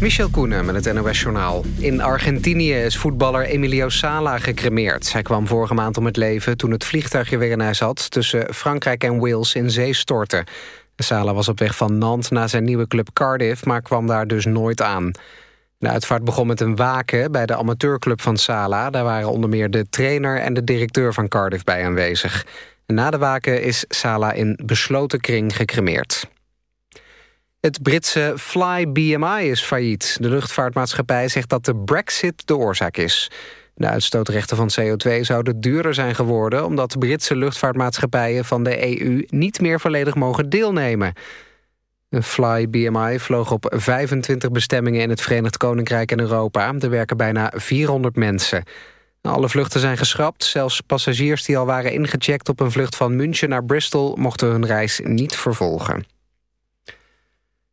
Michel Koenen met het NOS-journaal. In Argentinië is voetballer Emilio Sala gecremeerd. Hij kwam vorige maand om het leven toen het vliegtuigje waarin hij zat... tussen Frankrijk en Wales in zee stortte. Sala was op weg van Nantes naar zijn nieuwe club Cardiff... maar kwam daar dus nooit aan. De uitvaart begon met een waken bij de amateurclub van Sala. Daar waren onder meer de trainer en de directeur van Cardiff bij aanwezig. Na de waken is Sala in besloten kring gecremeerd. Het Britse Fly BMI is failliet. De luchtvaartmaatschappij zegt dat de brexit de oorzaak is. De uitstootrechten van CO2 zouden duurder zijn geworden... omdat Britse luchtvaartmaatschappijen van de EU niet meer volledig mogen deelnemen. De Fly BMI vloog op 25 bestemmingen in het Verenigd Koninkrijk en Europa. Er werken bijna 400 mensen. Alle vluchten zijn geschrapt. Zelfs passagiers die al waren ingecheckt op een vlucht van München naar Bristol... mochten hun reis niet vervolgen.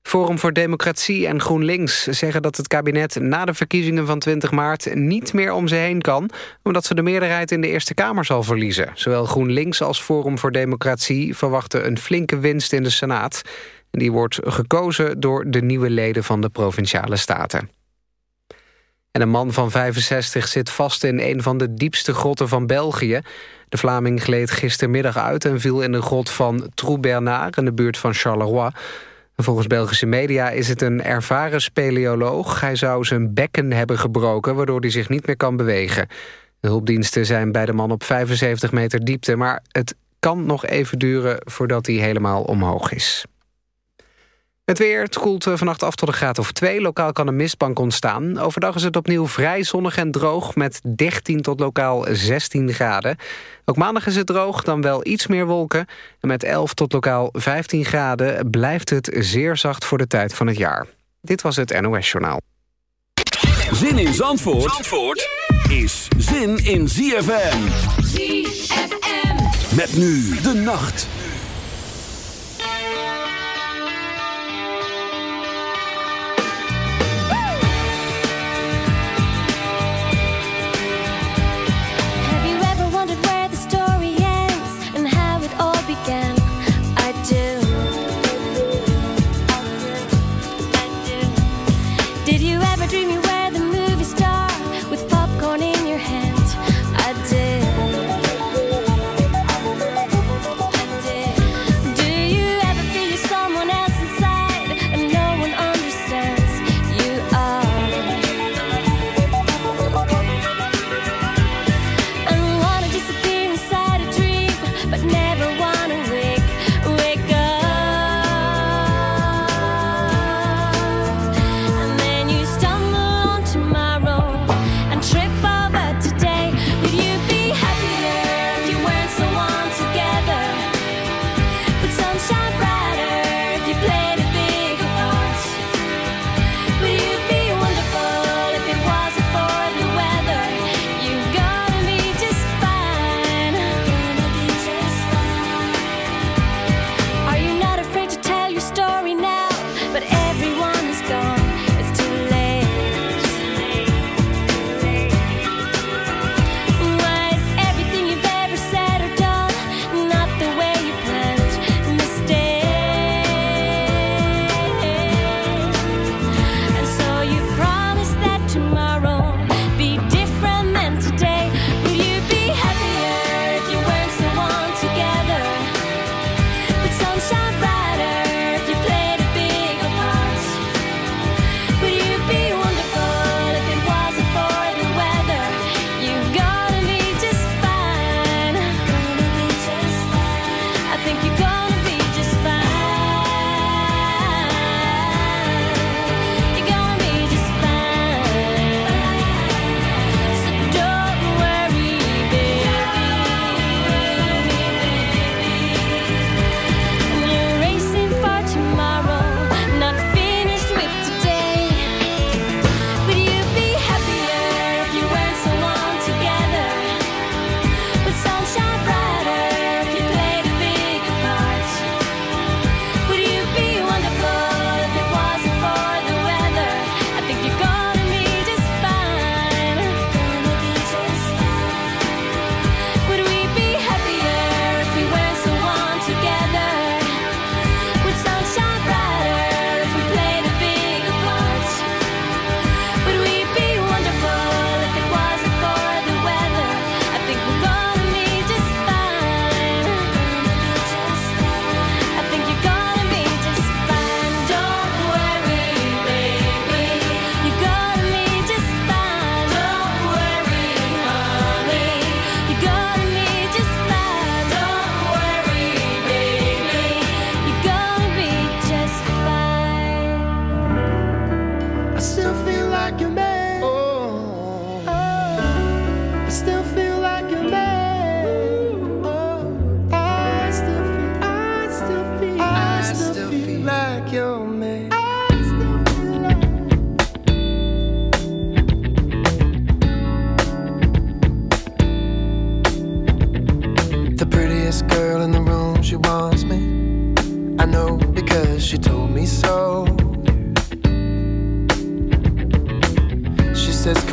Forum voor Democratie en GroenLinks zeggen dat het kabinet na de verkiezingen van 20 maart niet meer om ze heen kan, omdat ze de meerderheid in de Eerste Kamer zal verliezen. Zowel GroenLinks als Forum voor Democratie verwachten een flinke winst in de Senaat. Die wordt gekozen door de nieuwe leden van de Provinciale Staten. En een man van 65 zit vast in een van de diepste grotten van België. De Vlaming gleed gistermiddag uit en viel in de grot van Trou-Bernard... in de buurt van Charleroi. Volgens Belgische media is het een ervaren speleoloog. Hij zou zijn bekken hebben gebroken, waardoor hij zich niet meer kan bewegen. De hulpdiensten zijn bij de man op 75 meter diepte... maar het kan nog even duren voordat hij helemaal omhoog is. Het weer, het koelt eh, vannacht af tot een graad of 2. Lokaal kan een mistbank ontstaan. Overdag is het opnieuw vrij zonnig en droog... met 13 tot lokaal 16 graden. Ook maandag is het droog, dan wel iets meer wolken. En met 11 tot lokaal 15 graden blijft het zeer zacht voor de tijd van het jaar. Dit was het NOS Journaal. Zin in Zandvoort, Zandvoort is zin in ZFM. ZFM. Met nu de nacht.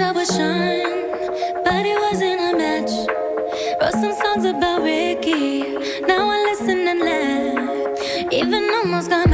I was shine, but it wasn't a match. Wrote some songs about Ricky, now I listen and laugh. Even almost got.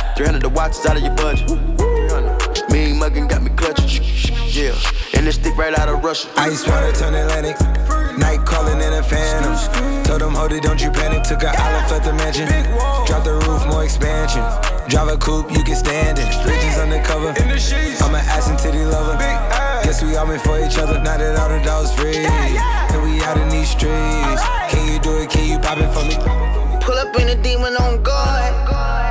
300 the watch is out of your budget. 300. Mean muggin' got me clutching. Yeah. And this stick right out of Russia. Ice water turn Atlantic. Night calling in a phantom. Told them, hold it, don't you panic. Took an island, left the mansion. Drop the roof, more expansion. Drive a coupe, you can stand it. Bridges undercover. I'm an ass and titty lover. Guess we all meant for each other. Now that all the dogs free. And we out in these streets. Can you do it? Can you pop it for me? Pull up in a demon on guard.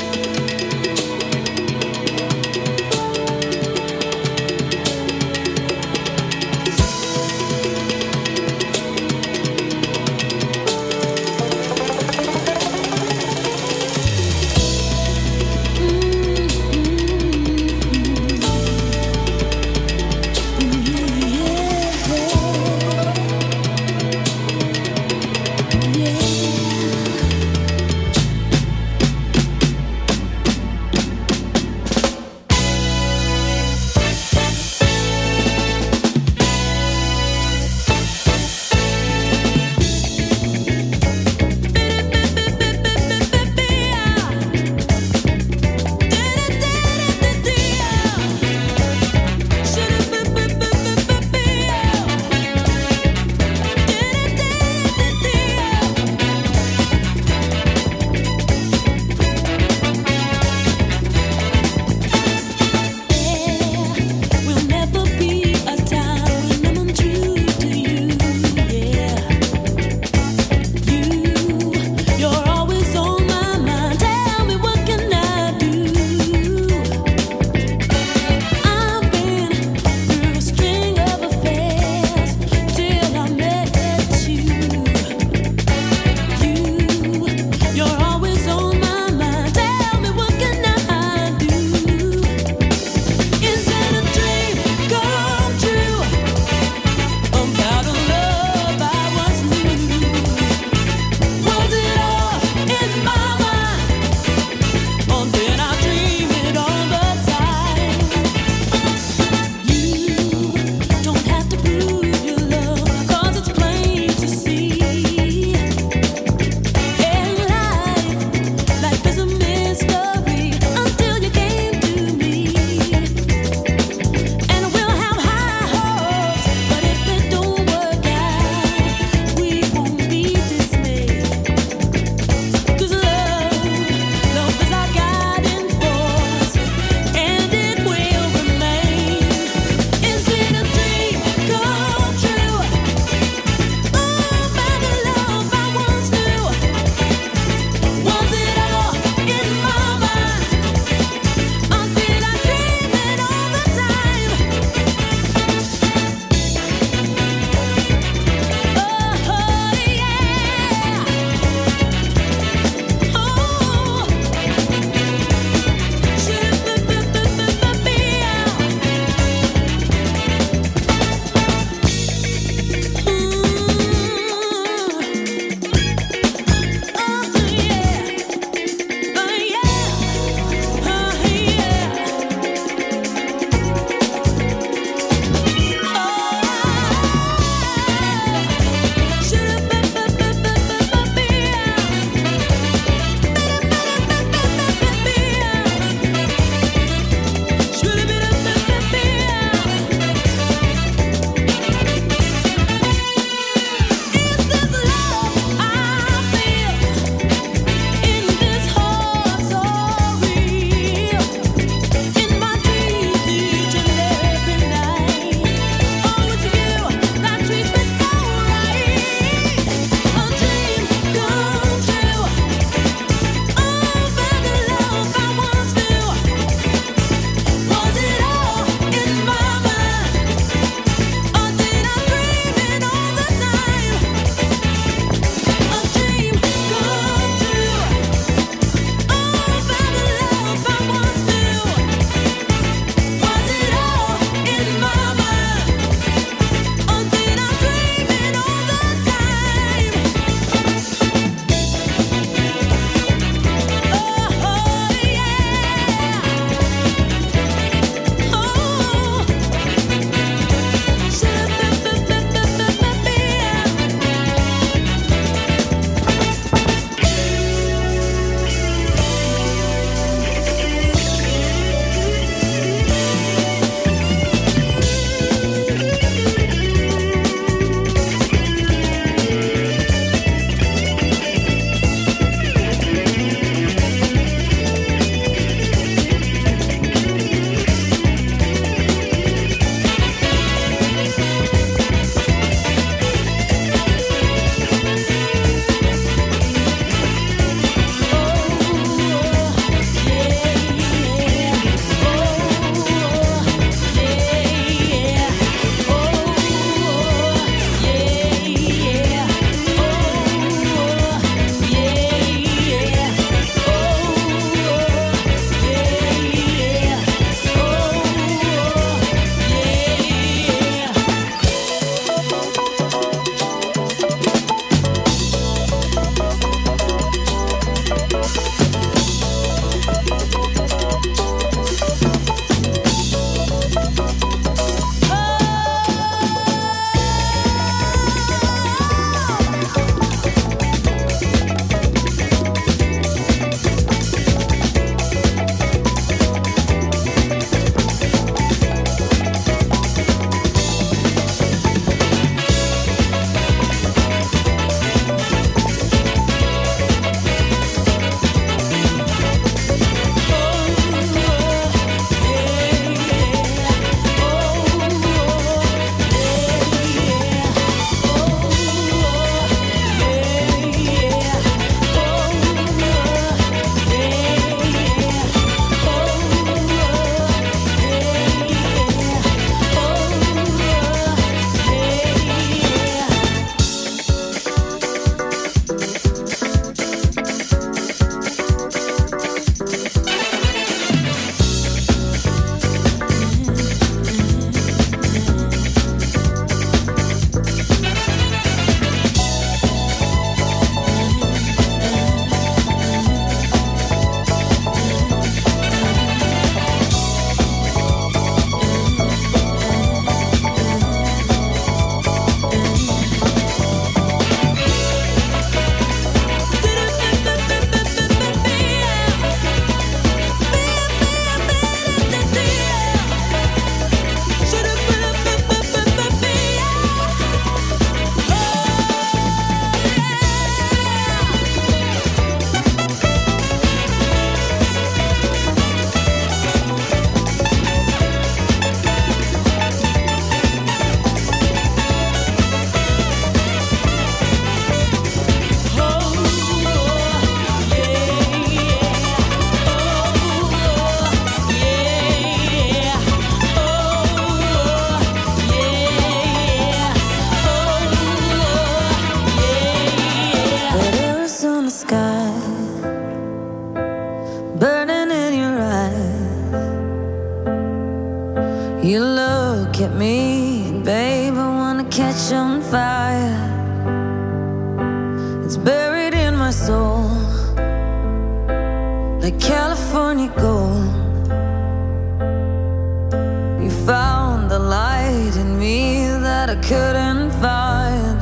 and fine.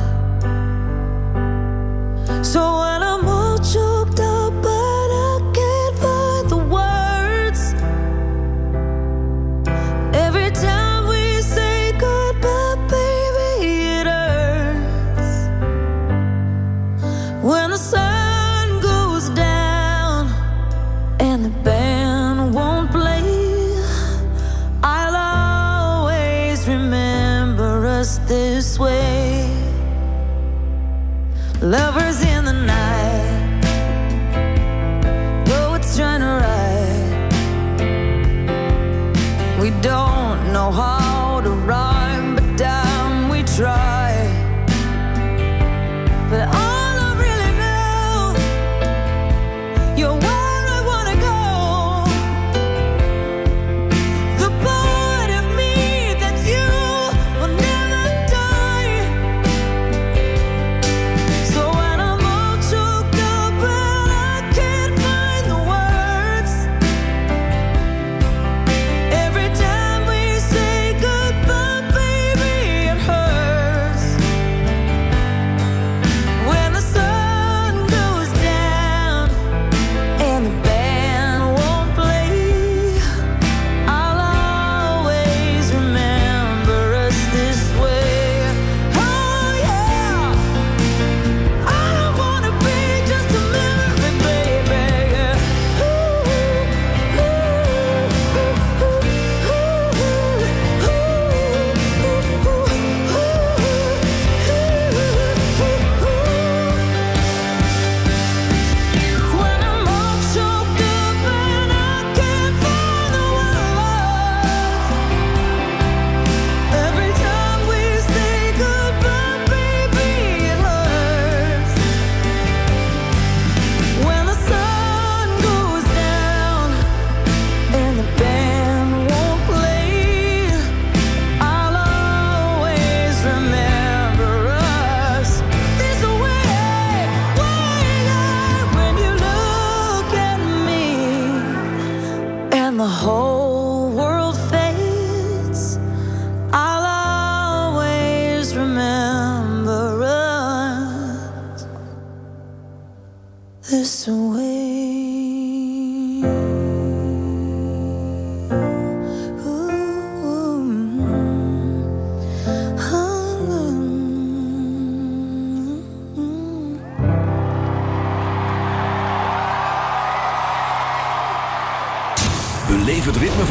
So.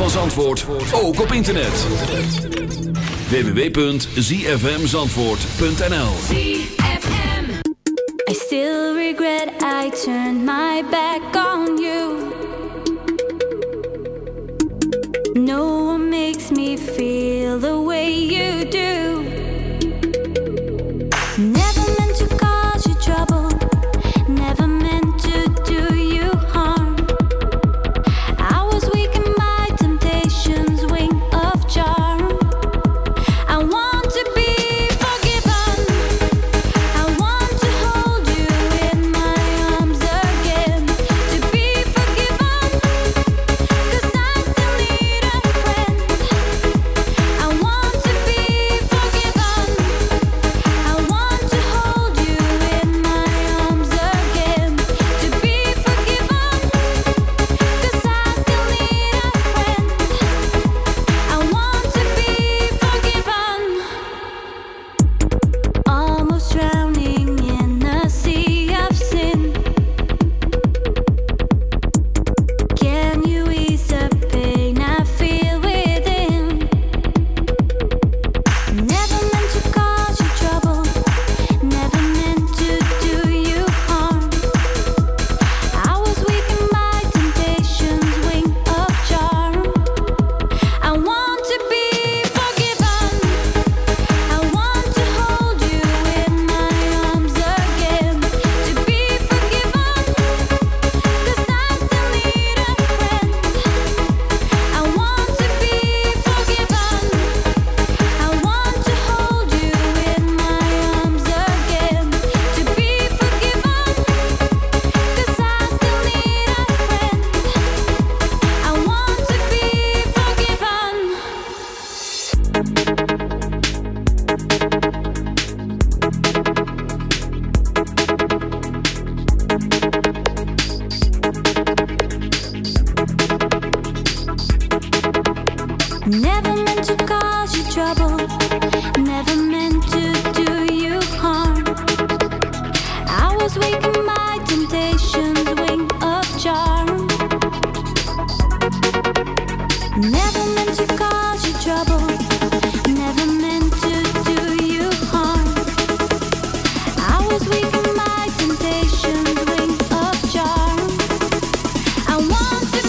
van Zandvoort ook op internet. www.zfmzandvoort.nl I still regret I turned my back on to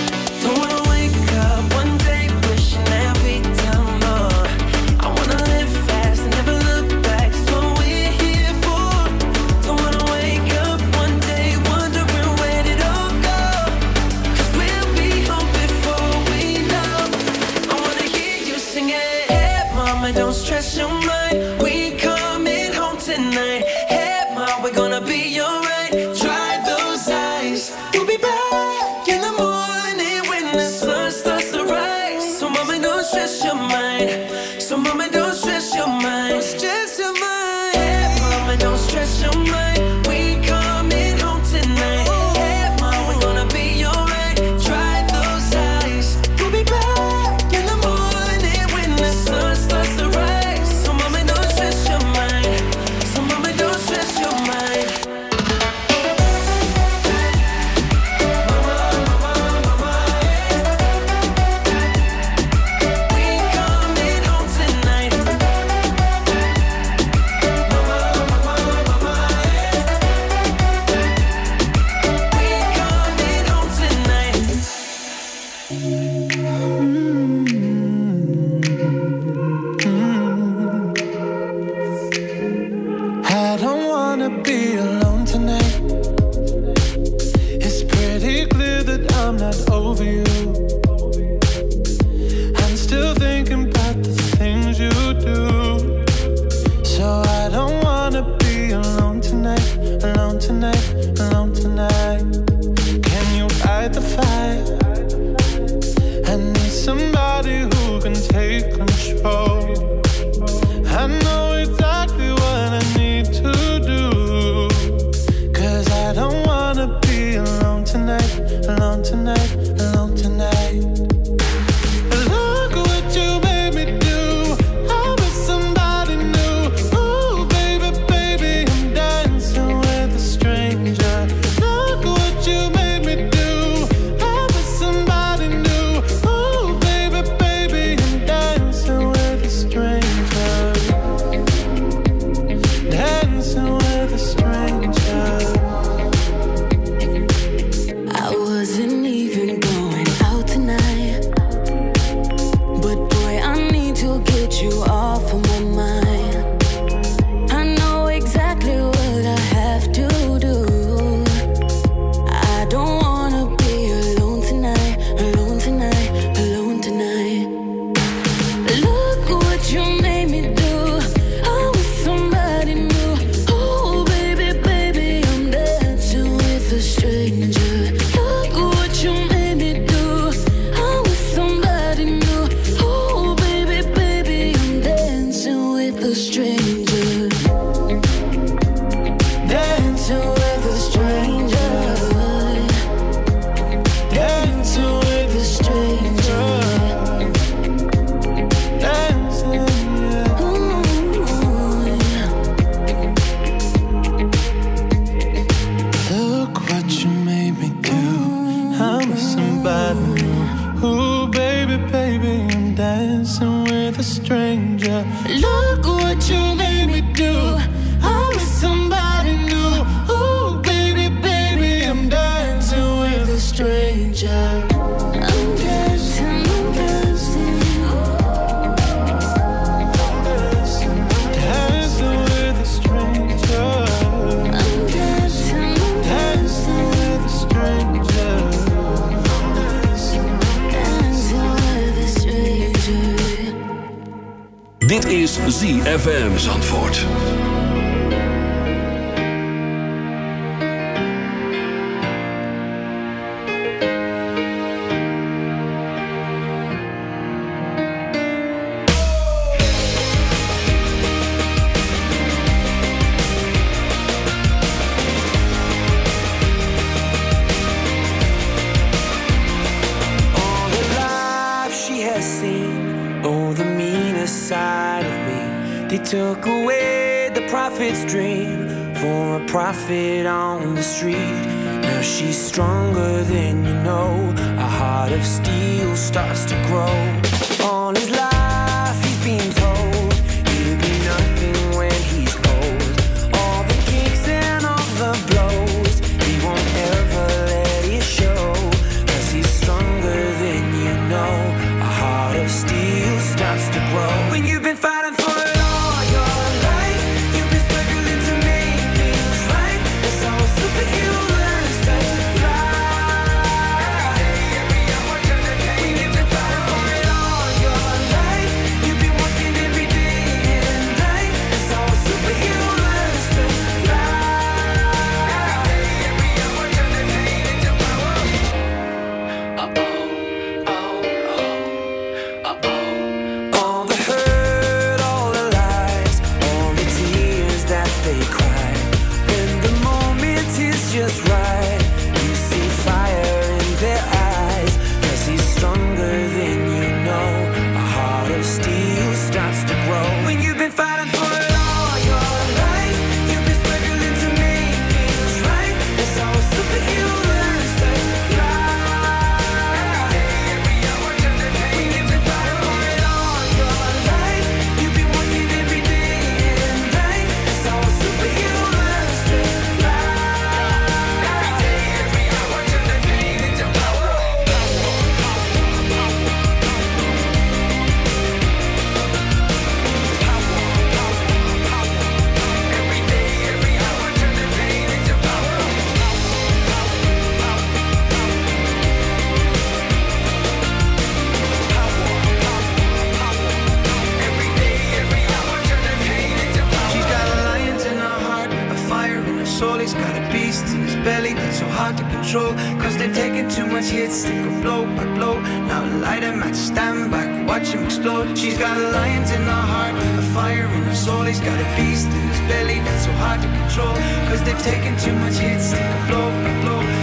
got lions in our heart, a fire in our soul. He's got a beast in his belly that's so hard to control. Cause they've taken too much hits, take a blow, a blow.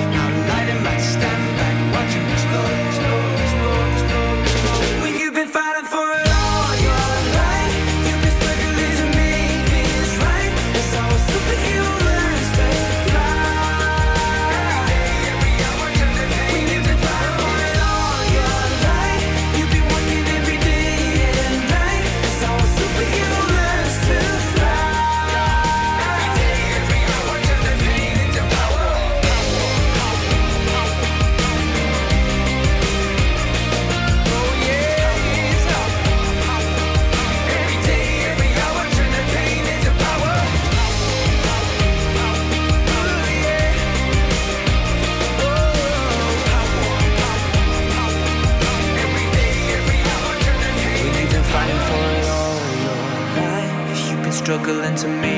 struggling to me.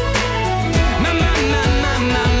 My, my,